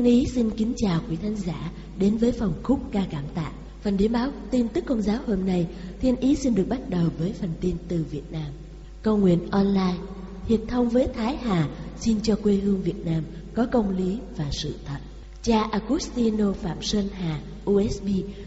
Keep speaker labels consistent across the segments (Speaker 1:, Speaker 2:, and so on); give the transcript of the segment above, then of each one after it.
Speaker 1: Thiên
Speaker 2: Ý xin kính chào quý khán giả đến với phòng khúc ca cảm tạ. Phần điểm báo tin tức công giáo hôm nay, Thiên Ý xin được bắt đầu với phần tin từ Việt Nam. Cầu nguyện online, hiệp thông với Thái Hà xin cho quê hương Việt Nam có công lý và sự thật. Cha Agustino Phạm Sơn Hà, USB,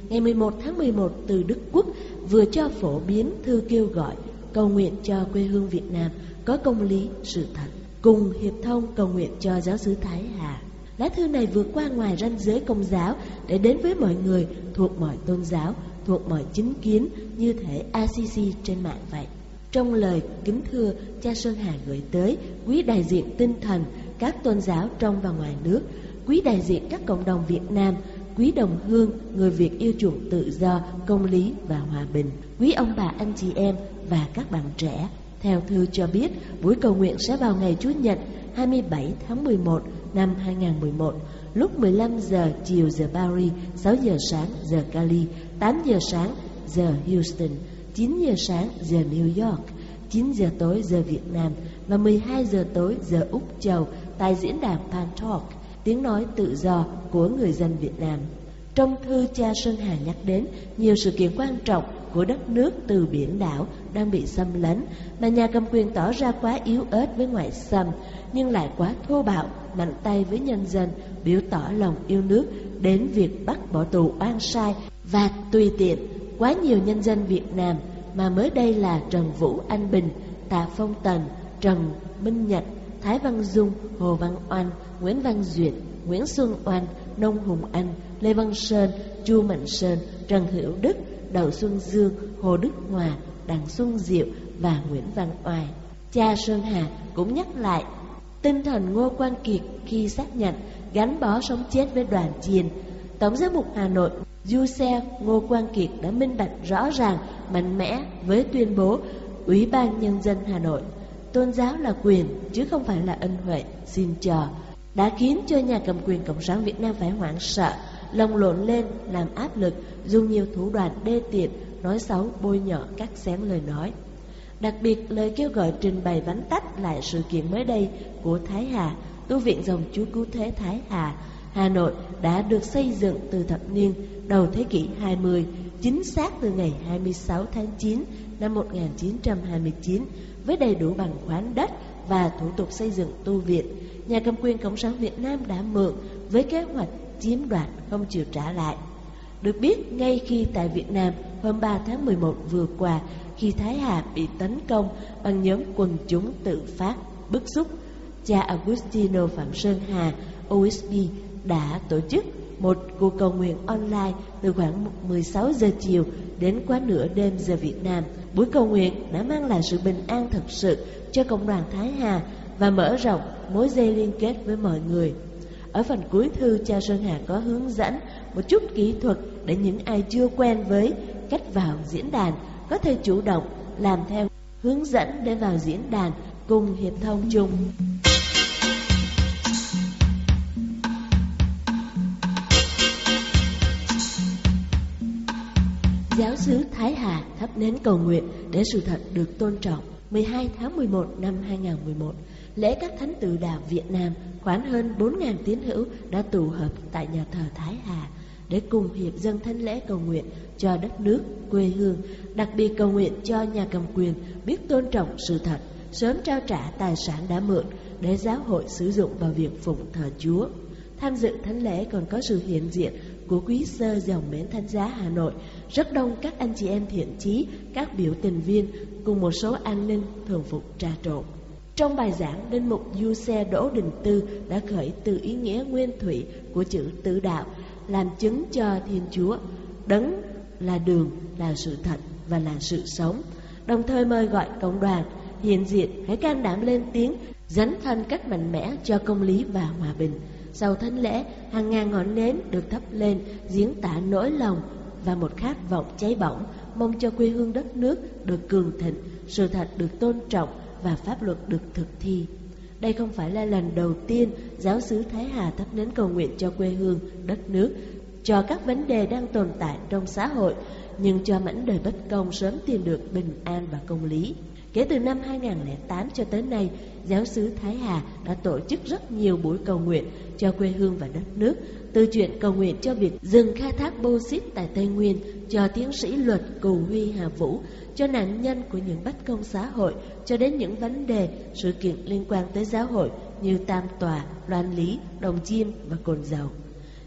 Speaker 2: ngày 11 tháng 11 từ Đức Quốc vừa cho phổ biến thư kêu gọi cầu nguyện cho quê hương Việt Nam có công lý, sự thật. Cùng hiệp thông cầu nguyện cho giáo sứ Thái Hà. Lá thư này vượt qua ngoài ranh giới công giáo để đến với mọi người thuộc mọi tôn giáo, thuộc mọi chính kiến như thể ACC trên mạng vậy. Trong lời kính thưa, cha Sơn Hà gửi tới quý đại diện tinh thần các tôn giáo trong và ngoài nước, quý đại diện các cộng đồng Việt Nam, quý đồng hương, người Việt yêu chuộng tự do, công lý và hòa bình, quý ông bà anh chị em và các bạn trẻ. Theo thư cho biết, buổi cầu nguyện sẽ vào ngày Chủ nhật 27 tháng 11 năm 2011 lúc 15 giờ chiều giờ Paris, 6 giờ sáng giờ Cali, 8 giờ sáng giờ Houston, 9 giờ sáng giờ New York, 9 giờ tối giờ Việt Nam và 12 giờ tối giờ Úc Châu tại diễn đàn Pan Talk, tiếng nói tự do của người dân Việt Nam. Trong thư cha Sơn Hà nhắc đến nhiều sự kiện quan trọng của đất nước từ biển đảo đang bị xâm lấn mà nhà cầm quyền tỏ ra quá yếu ớt với ngoại xâm nhưng lại quá thô bạo, mạnh tay với nhân dân, biểu tỏ lòng yêu nước đến việc bắt bỏ tù oan sai và tùy tiện quá nhiều nhân dân Việt Nam mà mới đây là Trần Vũ Anh Bình, Tạ Phong Tần, Trần Minh Nhật, Thái Văn Dung, Hồ Văn Oanh, Nguyễn Văn Duyệt, Nguyễn Xuân Oanh, Nông Hùng Anh, Lê Văn Sơn, Chu Mạnh Sơn, Trần Hữu Đức, Đậu Xuân Dương, Hồ Đức Hòa, Đặng Xuân Diệu và Nguyễn Văn Oai. Cha Sơn Hà cũng nhắc lại tinh thần Ngô Quan Kiệt khi xác nhận gắn bó sống chết với đoàn chiền. Tổng giám mục Hà Nội Du Xe Ngô Quang Kiệt đã minh bạch rõ ràng, mạnh mẽ với tuyên bố Ủy ban Nhân dân Hà Nội tôn giáo là quyền chứ không phải là ân huệ xin chờ đã khiến cho nhà cầm quyền cộng sản Việt Nam phải hoảng sợ lồng lộn lên làm áp lực dùng nhiều thủ đoạn đê tiện nói xấu bôi nhọ cắt xén lời nói đặc biệt lời kêu gọi trình bày vắn tách lại sự kiện mới đây của Thái Hà tu viện dòng chúa cứu thế Thái Hà Hà Nội đã được xây dựng từ thập niên đầu thế kỷ 20 chính xác từ ngày 26 tháng 9 năm 1929 với đầy đủ bằng khoán đất và thủ tục xây dựng tu viện. Nhà cầm quyền Cộng sản Việt Nam đã mượn với kế hoạch chiếm đoạt không chịu trả lại. Được biết, ngay khi tại Việt Nam hôm 3 tháng 11 vừa qua, khi Thái Hà bị tấn công bằng nhóm quần chúng tự phát, bức xúc, cha Agustino Phạm Sơn Hà, OSB, đã tổ chức một cuộc cầu nguyện online từ khoảng 16 giờ chiều đến quá nửa đêm giờ Việt Nam. Buổi cầu nguyện đã mang lại sự bình an thực sự cho cộng đoàn Thái Hà và mở rộng mối dây liên kết với mọi người. Ở phần cuối thư, cha Sơn Hà có hướng dẫn một chút kỹ thuật để những ai chưa quen với cách vào diễn đàn có thể chủ động làm theo hướng dẫn để vào diễn đàn cùng hiệp thông chung. Giáo sứ Thái Hà thắp nến cầu nguyện để sự thật được tôn trọng. 12 tháng 11 năm 2011, lễ các thánh tự đạo Việt Nam khoảng hơn 4.000 tín hữu đã tụ hợp tại nhà thờ Thái Hà để cùng hiệp dân thánh lễ cầu nguyện cho đất nước, quê hương, đặc biệt cầu nguyện cho nhà cầm quyền biết tôn trọng sự thật, sớm trao trả tài sản đã mượn để giáo hội sử dụng vào việc phụng thờ Chúa. Tham dự thánh lễ còn có sự hiện diện của quý sơ dòng Mến Thánh Giá Hà Nội, rất đông các anh chị em thiện chí, các biểu tình viên cùng một số an ninh thường phục trà trộn. Trong bài giảng, Linh Mục Du Xe Đỗ Đình Tư đã khởi từ ý nghĩa nguyên thủy của chữ tự đạo, làm chứng cho Thiên Chúa, đấng là đường, là sự thật và là sự sống. Đồng thời mời gọi cộng đoàn hiện diện hãy can đảm lên tiếng dấn thân cách mạnh mẽ cho công lý và hòa bình. Sau thánh lễ, hàng ngàn ngọn nến được thắp lên diễn tả nỗi lòng và một khát vọng cháy bỏng mong cho quê hương đất nước được cường thịnh, sự thật được tôn trọng và pháp luật được thực thi. Đây không phải là lần đầu tiên giáo sứ Thái Hà thắp nến cầu nguyện cho quê hương, đất nước, cho các vấn đề đang tồn tại trong xã hội, nhưng cho mảnh đời bất công sớm tìm được bình an và công lý. Kể từ năm 2008 cho tới nay, giáo sứ Thái Hà đã tổ chức rất nhiều buổi cầu nguyện cho quê hương và đất nước, từ chuyện cầu nguyện cho việc dừng khai thác bô xít tại Tây Nguyên, cho tiến sĩ luật Cù Huy Hà Vũ, cho nạn nhân của những bất công xã hội, cho đến những vấn đề, sự kiện liên quan tới giáo hội như Tam Tòa, Loan Lý, Đồng Chiêm và Cồn Dầu.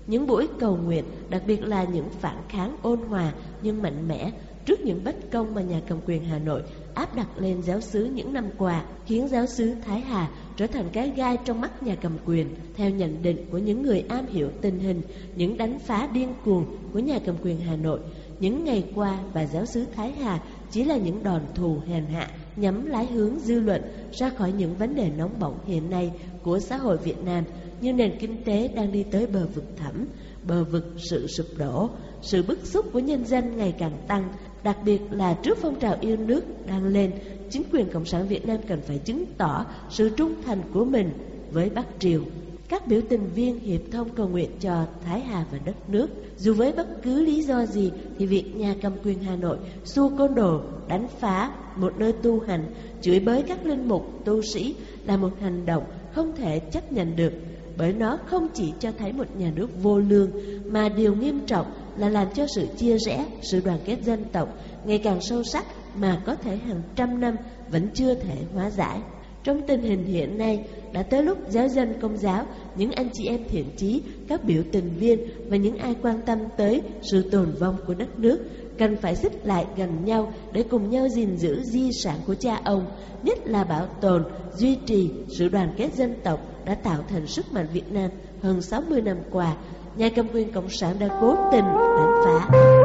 Speaker 2: Những buổi cầu nguyện, đặc biệt là những phản kháng ôn hòa nhưng mạnh mẽ trước những bất công mà nhà cầm quyền Hà Nội áp đặt lên giáo xứ những năm qua, khiến giáo xứ Thái Hà trở thành cái gai trong mắt nhà cầm quyền. Theo nhận định của những người am hiểu tình hình, những đánh phá điên cuồng của nhà cầm quyền Hà Nội, những ngày qua và giáo xứ Thái Hà chỉ là những đòn thù hèn hạ nhắm lái hướng dư luận ra khỏi những vấn đề nóng bỏng hiện nay của xã hội Việt Nam như nền kinh tế đang đi tới bờ vực thẳm, bờ vực sự sụp đổ, sự bức xúc của nhân dân ngày càng tăng, đặc biệt là trước phong trào yêu nước đang lên, chính quyền Cộng sản Việt Nam cần phải chứng tỏ sự trung thành của mình với Bắc Triều. Các biểu tình viên hiệp thông cầu nguyện cho Thái Hà và đất nước, dù với bất cứ lý do gì thì việc nhà cầm quyền Hà Nội xua côn đồ, đánh phá một nơi tu hành, chửi bới các linh mục, tu sĩ là một hành động không thể chấp nhận được bởi nó không chỉ cho thấy một nhà nước vô lương mà điều nghiêm trọng là làm cho sự chia rẽ, sự đoàn kết dân tộc ngày càng sâu sắc mà có thể hàng trăm năm vẫn chưa thể hóa giải. Trong tình hình hiện nay, đã tới lúc giáo dân công giáo, những anh chị em thiện trí các biểu tình viên và những ai quan tâm tới sự tồn vong của đất nước cần phải xích lại gần nhau để cùng nhau gìn giữ di sản của cha ông, nhất là bảo tồn, duy trì sự đoàn kết dân tộc đã tạo thành sức mạnh Việt Nam hơn 60 năm qua. Nhà cầm quyền Cộng sản đã cố tình đánh phá.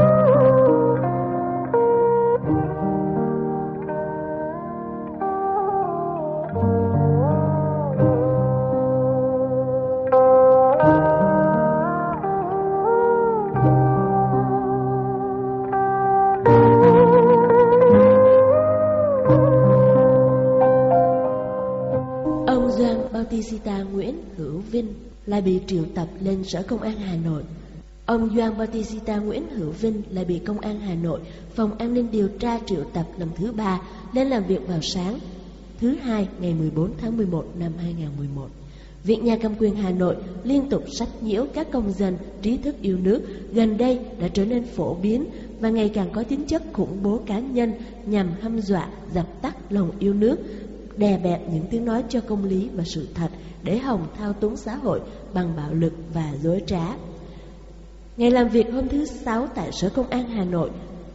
Speaker 2: Bautista Nguyễn Hữu Vinh lại bị triệu tập lên Sở Công an Hà Nội. Ông Doan Bautista Nguyễn Hữu Vinh lại bị Công an Hà Nội, Phòng An ninh điều tra triệu tập lần thứ ba lên làm việc vào sáng thứ hai ngày 14 tháng 11 năm 2011. Viện nhà cầm quyền Hà Nội liên tục sách nhiễu các công dân trí thức yêu nước gần đây đã trở nên phổ biến và ngày càng có tính chất khủng bố cá nhân nhằm hăm dọa dập tắt lòng yêu nước đè bẹp những tiếng nói cho công lý và sự thật để Hồng thao túng xã hội bằng bạo lực và dối trá. Ngày làm việc hôm thứ Sáu tại Sở Công an Hà Nội,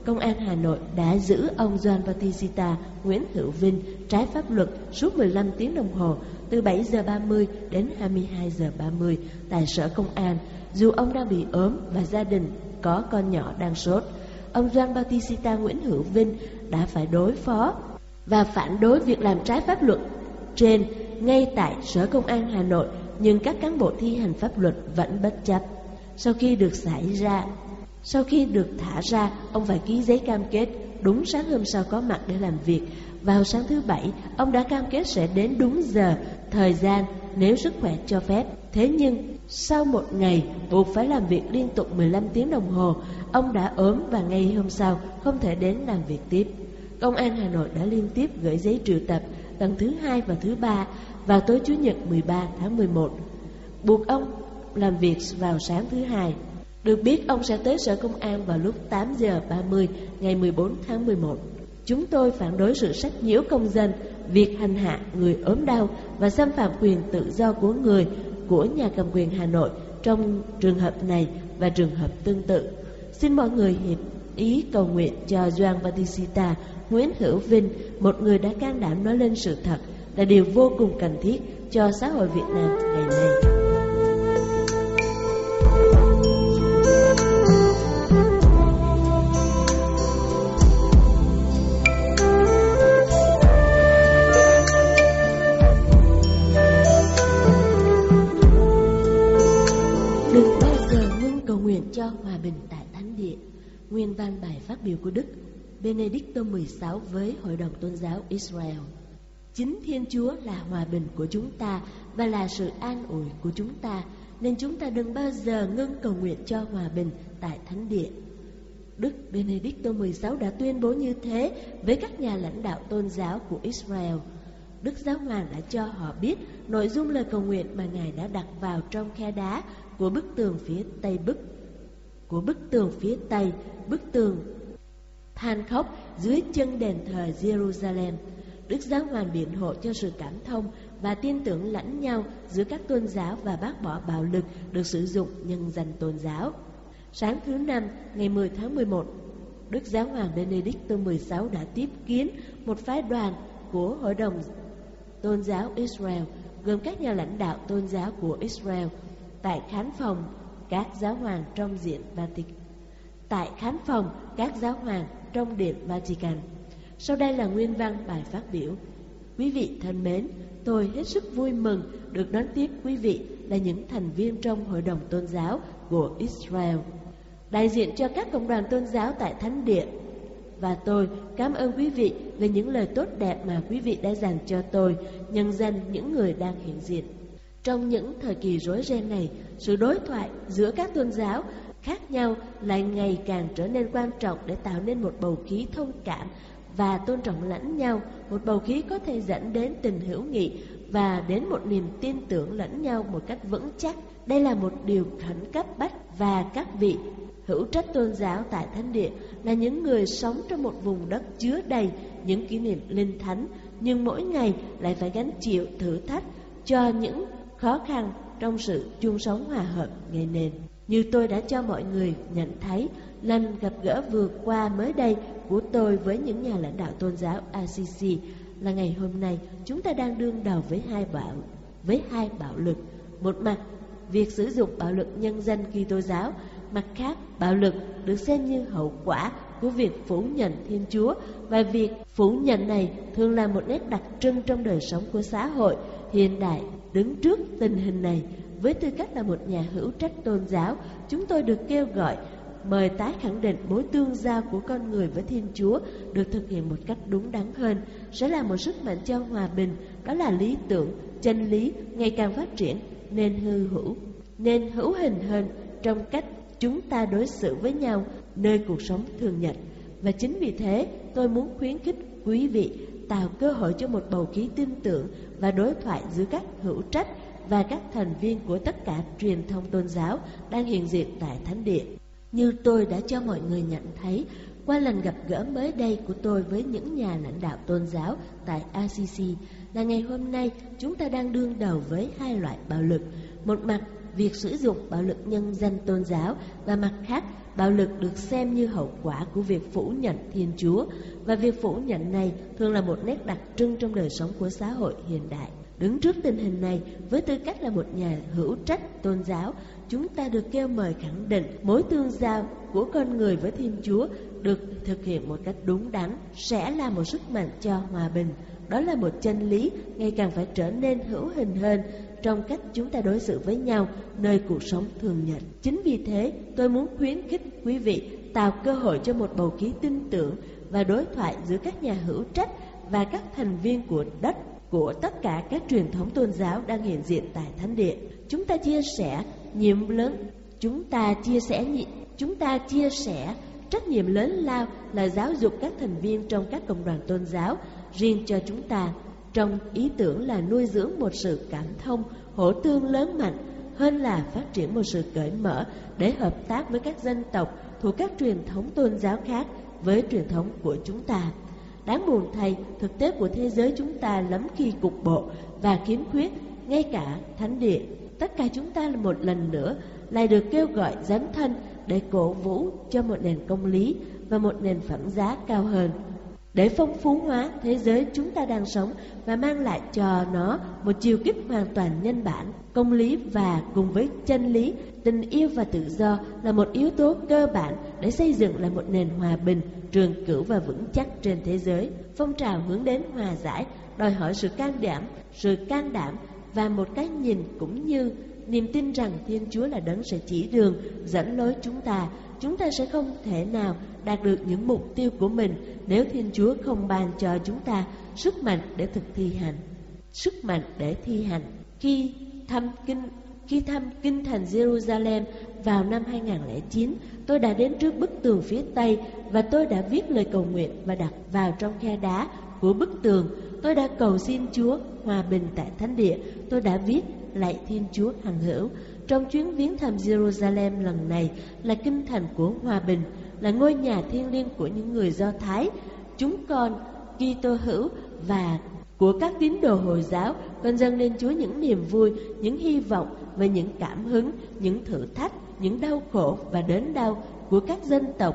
Speaker 2: Công an Hà Nội đã giữ ông Doan Batista Nguyễn Hữu Vinh trái pháp luật suốt 15 tiếng đồng hồ từ 7 giờ 30 đến 22 giờ 30 tại Sở Công an dù ông đang bị ốm và gia đình có con nhỏ đang sốt. Ông Doan Batista Nguyễn Hữu Vinh đã phải đối phó và phản đối việc làm trái pháp luật trên ngay tại Sở Công an Hà Nội, nhưng các cán bộ thi hành pháp luật vẫn bất chấp. Sau khi được xảy ra, sau khi được thả ra, ông phải ký giấy cam kết đúng sáng hôm sau có mặt để làm việc. Vào sáng thứ bảy, ông đã cam kết sẽ đến đúng giờ, thời gian nếu sức khỏe cho phép. Thế nhưng, sau một ngày buộc phải làm việc liên tục 15 tiếng đồng hồ, ông đã ốm và ngay hôm sau không thể đến làm việc tiếp. Công an Hà Nội đã liên tiếp gửi giấy triệu tập lần thứ hai và thứ ba vào tối Chủ nhật 13 tháng 11, buộc ông làm việc vào sáng thứ hai. Được biết ông sẽ tới Sở Công an vào lúc 8 giờ 30 ngày 14 tháng 11. Chúng tôi phản đối sự sách nhiễu công dân, việc hành hạ người ốm đau và xâm phạm quyền tự do của người của nhà cầm quyền Hà Nội trong trường hợp này và trường hợp tương tự. Xin mọi người hiệp ý cầu nguyện cho Doan Batista, Nguyễn Hữu Vinh, một người đã can đảm nói lên sự thật, là điều vô cùng cần thiết cho xã hội Việt Nam ngày nay. cho hòa bình tại Thánh Địa. Nguyên văn bài phát biểu của Đức Benedicto XVI với Hội đồng Tôn giáo Israel. Chính Thiên Chúa là hòa bình của chúng ta và là sự an ủi của chúng ta, nên chúng ta đừng bao giờ ngưng cầu nguyện cho hòa bình tại Thánh Địa. Đức Benedicto XVI đã tuyên bố như thế với các nhà lãnh đạo tôn giáo của Israel. Đức Giáo Hoàng đã cho họ biết nội dung lời cầu nguyện mà Ngài đã đặt vào trong khe đá của bức tường phía Tây Bức của bức tường phía Tây, bức tường than khóc dưới chân đền thờ Jerusalem. Đức Giáo Hoàng biện hộ cho sự cảm thông và tin tưởng lẫn nhau giữa các tôn giáo và bác bỏ bạo lực được sử dụng nhân danh tôn giáo. Sáng thứ năm, ngày 10 tháng 11, Đức Giáo Hoàng Benedicto XVI đã tiếp kiến một phái đoàn của Hội đồng Tôn giáo Israel gồm các nhà lãnh đạo tôn giáo của Israel tại khán phòng các giáo hoàng trong diện Vatican. Tại khán phòng các giáo hoàng trong điện Vatican. Sau đây là nguyên văn bài phát biểu. Quý vị thân mến, tôi hết sức vui mừng được đón tiếp quý vị là những thành viên trong Hội đồng Tôn giáo của Israel, đại diện cho các cộng đoàn tôn giáo tại Thánh Địa. Và tôi cảm ơn quý vị về những lời tốt đẹp mà quý vị đã dành cho tôi, nhân danh những người đang hiện diện. Trong những thời kỳ rối ren này, sự đối thoại giữa các tôn giáo khác nhau lại ngày càng trở nên quan trọng để tạo nên một bầu khí thông cảm và tôn trọng lẫn nhau, một bầu khí có thể dẫn đến tình hữu nghị và đến một niềm tin tưởng lẫn nhau một cách vững chắc. Đây là một điều khẩn cấp bách và các vị hữu trách tôn giáo tại thánh địa là những người sống trong một vùng đất chứa đầy những kỷ niệm linh thánh nhưng mỗi ngày lại phải gánh chịu thử thách cho những khó khăn trong sự chung sống hòa hợp ngày nền. Như tôi đã cho mọi người nhận thấy, lần gặp gỡ vừa qua mới đây của tôi với những nhà lãnh đạo tôn giáo ACC là ngày hôm nay chúng ta đang đương đầu với hai bạo với hai bạo lực. Một mặt, việc sử dụng bạo lực nhân dân khi tôn giáo, mặt khác, bạo lực được xem như hậu quả của việc phủ nhận Thiên Chúa và việc phủ nhận này thường là một nét đặc trưng trong đời sống của xã hội hiện đại Đứng trước tình hình này, với tư cách là một nhà hữu trách tôn giáo, chúng tôi được kêu gọi mời tái khẳng định mối tương giao của con người với Thiên Chúa được thực hiện một cách đúng đắn hơn, sẽ là một sức mạnh cho hòa bình, đó là lý tưởng, chân lý ngày càng phát triển nên hư hữu, nên hữu hình hơn trong cách chúng ta đối xử với nhau nơi cuộc sống thường nhật. Và chính vì thế, tôi muốn khuyến khích quý vị tạo cơ hội cho một bầu khí tin tưởng và đối thoại giữa các hữu trách và các thành viên của tất cả truyền thông tôn giáo đang hiện diện tại Thánh Địa. Như tôi đã cho mọi người nhận thấy qua lần gặp gỡ mới đây của tôi với những nhà lãnh đạo tôn giáo tại ACC là ngày hôm nay chúng ta đang đương đầu với hai loại bạo lực. Một mặt, việc sử dụng bạo lực nhân danh tôn giáo và mặt khác, bạo lực được xem như hậu quả của việc phủ nhận Thiên Chúa và việc phủ nhận này thường là một nét đặc trưng trong đời sống của xã hội hiện đại. Đứng trước tình hình này, với tư cách là một nhà hữu trách tôn giáo, chúng ta được kêu mời khẳng định mối tương giao của con người với Thiên Chúa được thực hiện một cách đúng đắn sẽ là một sức mạnh cho hòa bình. Đó là một chân lý ngày càng phải trở nên hữu hình hơn trong cách chúng ta đối xử với nhau nơi cuộc sống thường nhật. Chính vì thế, tôi muốn khuyến khích quý vị tạo cơ hội cho một bầu khí tin tưởng và đối thoại giữa các nhà hữu trách và các thành viên của đất của tất cả các truyền thống tôn giáo đang hiện diện tại thánh địa. Chúng ta chia sẻ nhiệm lớn, chúng ta chia sẻ chúng ta chia sẻ trách nhiệm lớn lao là giáo dục các thành viên trong các cộng đoàn tôn giáo riêng cho chúng ta trong ý tưởng là nuôi dưỡng một sự cảm thông, hỗ tương lớn mạnh hơn là phát triển một sự cởi mở để hợp tác với các dân tộc thuộc các truyền thống tôn giáo khác với truyền thống của chúng ta. Đáng buồn thay, thực tế của thế giới chúng ta lắm khi cục bộ và khiếm khuyết, ngay cả thánh địa. Tất cả chúng ta là một lần nữa lại được kêu gọi dấn thân để cổ vũ cho một nền công lý và một nền phẩm giá cao hơn để phong phú hóa thế giới chúng ta đang sống và mang lại cho nó một chiều kích hoàn toàn nhân bản, công lý và cùng với chân lý, tình yêu và tự do là một yếu tố cơ bản để xây dựng lại một nền hòa bình, trường cửu và vững chắc trên thế giới. Phong trào hướng đến hòa giải đòi hỏi sự can đảm, sự can đảm và một cái nhìn cũng như niềm tin rằng Thiên Chúa là đấng sẽ chỉ đường, dẫn lối chúng ta chúng ta sẽ không thể nào đạt được những mục tiêu của mình nếu Thiên Chúa không ban cho chúng ta sức mạnh để thực thi hành. Sức mạnh để thi hành. Khi thăm kinh khi thăm kinh thành Jerusalem vào năm 2009, tôi đã đến trước bức tường phía Tây và tôi đã viết lời cầu nguyện và đặt vào trong khe đá của bức tường. Tôi đã cầu xin Chúa hòa bình tại thánh địa. Tôi đã viết lạy Thiên Chúa hằng hữu. Trong chuyến viếng thăm Jerusalem lần này là kinh thành của hòa bình, là ngôi nhà thiêng liêng của những người Do Thái, chúng con Kitô hữu và của các tín đồ Hồi giáo con dâng lên Chúa những niềm vui, những hy vọng và những cảm hứng, những thử thách, những đau khổ và đớn đau của các dân tộc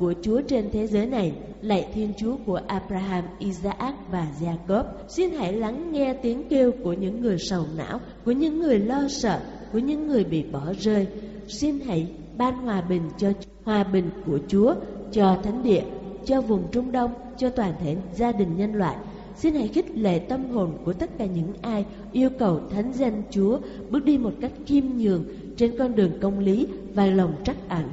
Speaker 2: của Chúa trên thế giới này. Lạy Thiên Chúa của Abraham, Isaac và Jacob, xin hãy lắng nghe tiếng kêu của những người sầu não, của những người lo sợ, của những người bị bỏ rơi. Xin hãy ban hòa bình cho hòa bình của Chúa, cho thánh địa, cho vùng Trung Đông, cho toàn thể gia đình nhân loại. Xin hãy khích lệ tâm hồn của tất cả những ai yêu cầu thánh danh Chúa bước đi một cách khiêm nhường trên con đường công lý và lòng trắc ẩn.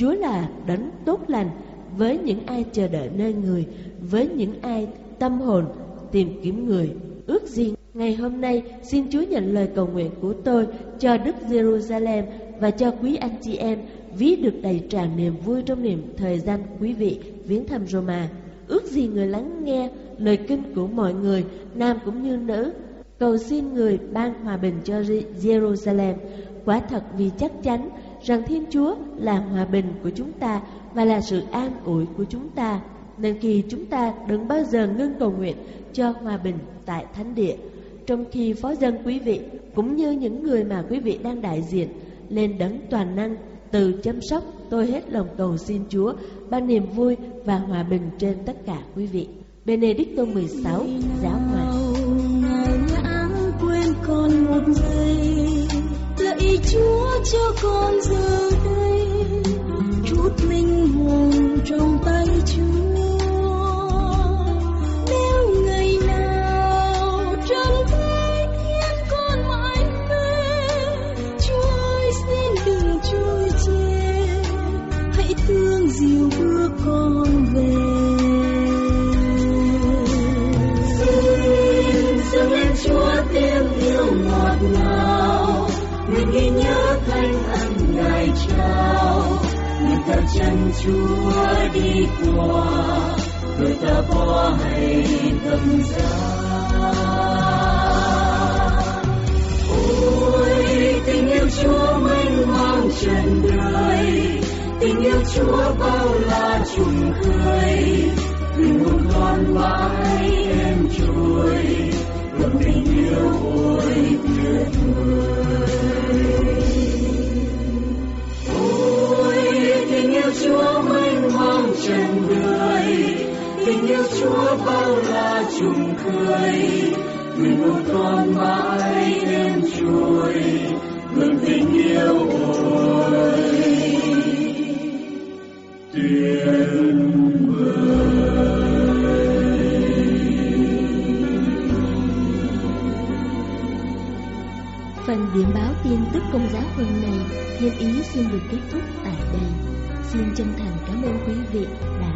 Speaker 2: Chúa là đấng tốt lành với những ai chờ đợi nơi người, với những ai tâm hồn tìm kiếm người. Ước gì ngày hôm nay xin Chúa nhận lời cầu nguyện của tôi cho Đức Jerusalem và cho quý anh chị em ví được đầy tràn niềm vui trong niềm thời gian quý vị viếng thăm Roma. Ước gì người lắng nghe lời kinh của mọi người, nam cũng như nữ, cầu xin người ban hòa bình cho Jerusalem. Quả thật vì chắc chắn rằng Thiên Chúa là hòa bình của chúng ta và là sự an ủi của chúng ta. Nên khi chúng ta đừng bao giờ ngưng cầu nguyện cho hòa bình tại thánh địa. Trong khi phó dân quý vị cũng như những người mà quý vị đang đại diện lên đấng toàn năng từ chăm sóc tôi hết lòng cầu xin Chúa ban niềm vui và hòa bình trên tất cả quý vị. Benedicto 16 giáo hoàng.
Speaker 1: lãng quên con một giây, lạy Chúa cho con giờ đây chút linh hồn trong tay Chúa. Qua đôi ta bỏ hay tâm giá ôi tình yêu Chúa mênh mang trần đời tình yêu Chúa bao la trùng khơi tình hồn con mãi em trôi luôn tình yêu ôi tuyệt vời tình yêu Chúa bao la trùng khơi nguyện một con mãi đêm trôi luôn tình yêu ôi tuyệt
Speaker 2: Phần điểm báo tin tức công giáo hôm nay, Thiên Ý xin được kết thúc tại đây. Xin chân thành cảm ơn quý vị